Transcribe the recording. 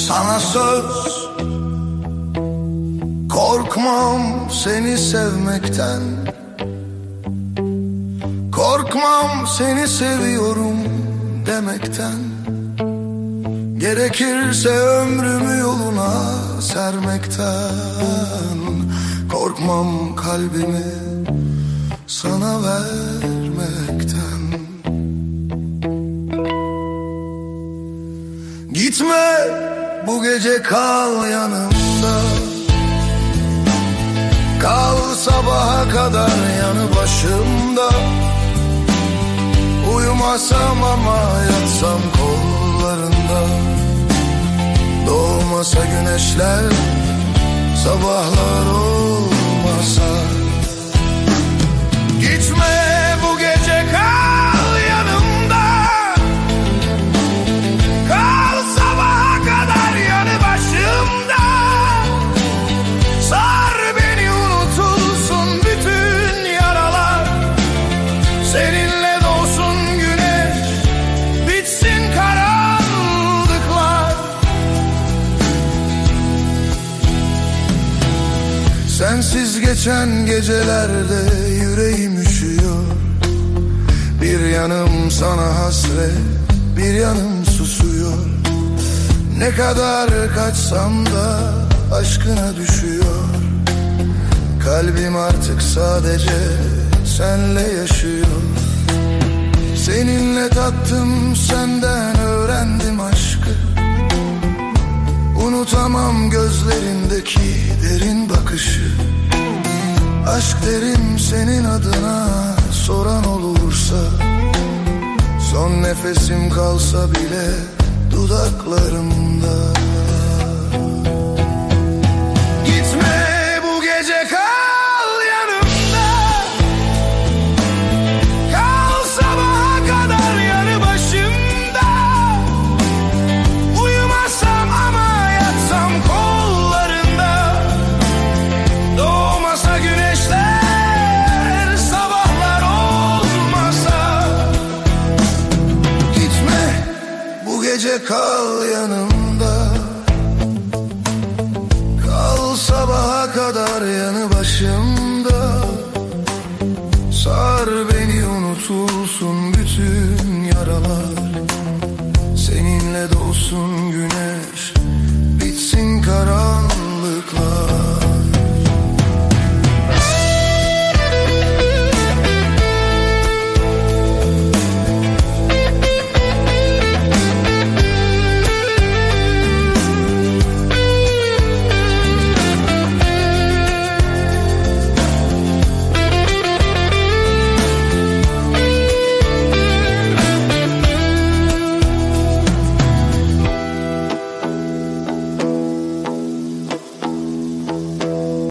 sana söz. Korkmam seni sevmekten. Korkmam seni seviyorum demekten. Gerekirse ömrümü yoluna sermekten. Korkmam kalbimi sana vermekten. Gitme bu gece kal yanımda. Kal sabaha kadar yanı başımda. Uyumasam ama yatsam kollarında. Doğmasa güneşler sabahlar olmasa Sensiz geçen gecelerde yüreğim üşüyor. Bir yanım sana hasret bir yanım susuyor. Ne kadar kaçsam da aşkına düşüyor. Kalbim artık sadece senle yaşıyor. Seninle tattım senden öğrendim aşkı Unutamam gözlerindeki derin bakışı. Aşk derim senin adına soran olursa. Son nefesim kalsa bile dudaklarımda Sar beni unutulsun bütün yaralar. Seninle dolsun